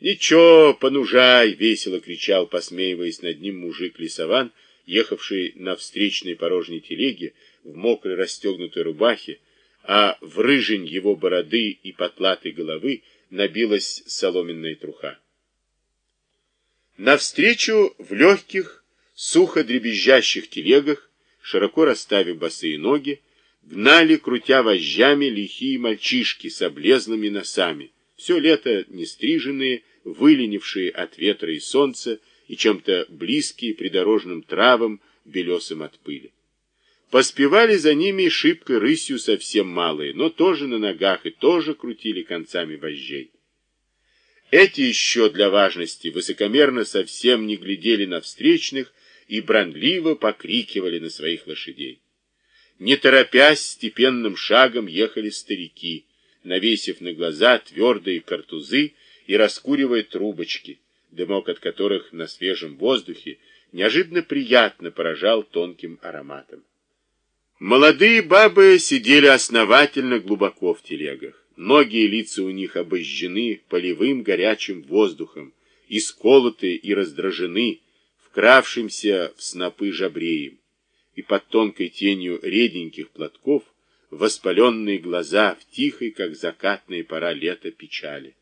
Ничего, понужай, весело кричал, посмеиваясь над ним мужик-лесован, ехавший на встречной порожней телеге в мокрой расстегнутой рубахе, а в рыжень его бороды и потлатой головы набилась соломенная труха. Навстречу в легких, сухо дребезжащих телегах, широко расставив босые ноги, гнали, крутя вожжами, лихие мальчишки с облезлыми носами, все лето нестриженные, выленившие от ветра и солнца и чем-то близкие придорожным травам, белесым от пыли. Поспевали за ними шибко рысью совсем малые, но тоже на ногах и тоже крутили концами вожжей. Эти еще для важности высокомерно совсем не глядели на встречных и бранливо покрикивали на своих лошадей. Не торопясь, степенным шагом ехали старики, навесив на глаза твердые картузы и раскуривая трубочки, дымок от которых на свежем воздухе неожиданно приятно поражал тонким ароматом. Молодые бабы сидели основательно глубоко в телегах. Ноги и лица у них обожжены полевым горячим воздухом, исколоты и раздражены, вкравшимся в снопы жабреем, и под тонкой тенью реденьких платков воспаленные глаза в тихой, как закатная пора лета, печали.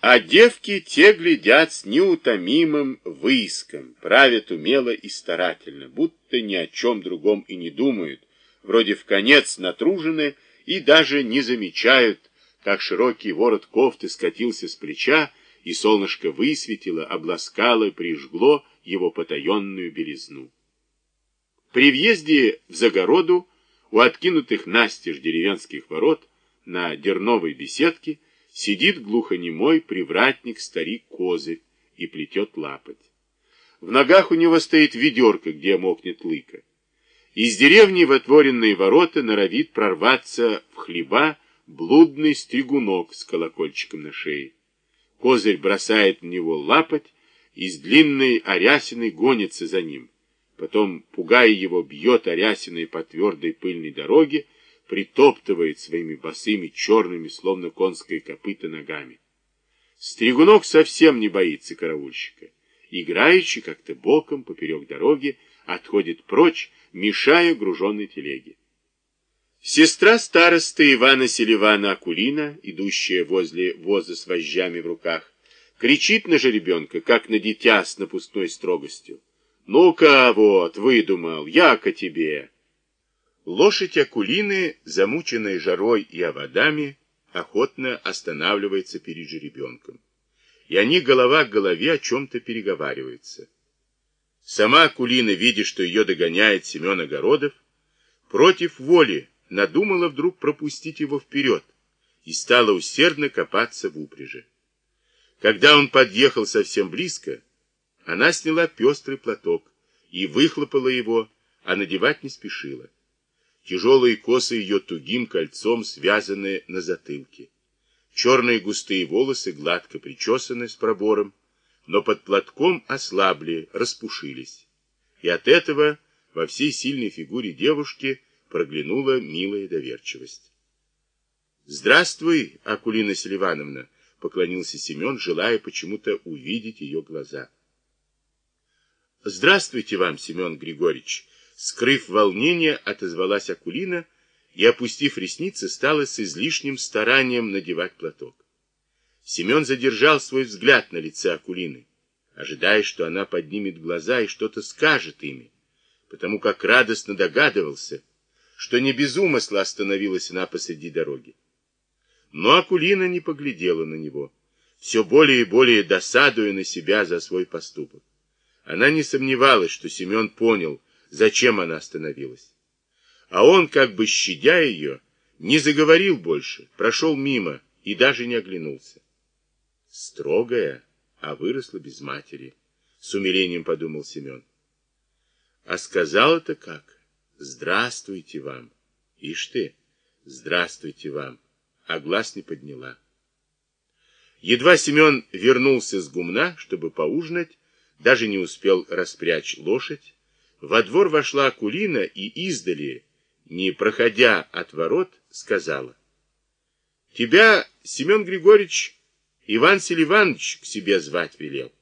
А девки те глядят с неутомимым выиском, правят умело и старательно, будто ни о чем другом и не думают, вроде в конец натружены и даже не замечают, как широкий ворот кофты скатился с плеча, и солнышко высветило, обласкало, прижгло его потаенную белизну. При въезде в загороду у откинутых настежь деревенских ворот на дерновой беседке Сидит глухонемой привратник старик Козырь и плетет лапоть. В ногах у него стоит ведерко, где мокнет лыка. Из деревни в отворенные ворота норовит прорваться в хлеба блудный стригунок с колокольчиком на шее. Козырь бросает в него лапоть, и с длинной арясиной гонится за ним. Потом, пугая его, бьет арясиной по твердой пыльной дороге, притоптывает своими босыми черными, словно конское копыта, ногами. Стригунок совсем не боится караульщика. Играючи как-то боком поперек дороги, отходит прочь, мешая груженной телеге. Сестра старосты Ивана Селивана Акулина, идущая возле воза с вожжами в руках, кричит на жеребенка, как на дитя с напускной строгостью. «Ну-ка, вот, выдумал, яко тебе!» Лошадь Акулины, замученная жарой и оводами, охотно останавливается перед жеребенком. И они голова к голове о чем-то переговариваются. Сама Акулина, видя, что ее догоняет Семен Огородов, против воли надумала вдруг пропустить его вперед и стала усердно копаться в упряжи. Когда он подъехал совсем близко, она сняла пестрый платок и выхлопала его, а надевать не спешила. Тяжелые косы ее тугим кольцом связаны на затылке. Черные густые волосы гладко причесаны с пробором, но под платком ослабли, распушились. И от этого во всей сильной фигуре девушки проглянула милая доверчивость. «Здравствуй, Акулина Селивановна!» — поклонился Семен, желая почему-то увидеть ее глаза. «Здравствуйте вам, Семен Григорьевич!» Скрыв волнение, отозвалась Акулина и, опустив ресницы, стала с излишним старанием надевать платок. Семен задержал свой взгляд на лице Акулины, ожидая, что она поднимет глаза и что-то скажет ими, потому как радостно догадывался, что не без умысла остановилась она посреди дороги. Но Акулина не поглядела на него, все более и более досадуя на себя за свой поступок. Она не сомневалась, что Семен понял, зачем она остановилась. А он, как бы щадя ее, не заговорил больше, прошел мимо и даже не оглянулся. Строгая, а выросла без матери, с умилением подумал Семен. А сказал это как? Здравствуйте вам. Ишь ты, здравствуйте вам. А глаз не подняла. Едва Семен вернулся с гумна, чтобы поужинать, даже не успел распрячь лошадь, во двор вошла Акулина и издали, не проходя от ворот, сказала. Тебя, Семен Григорьевич, Иван Селиванович к себе звать велел.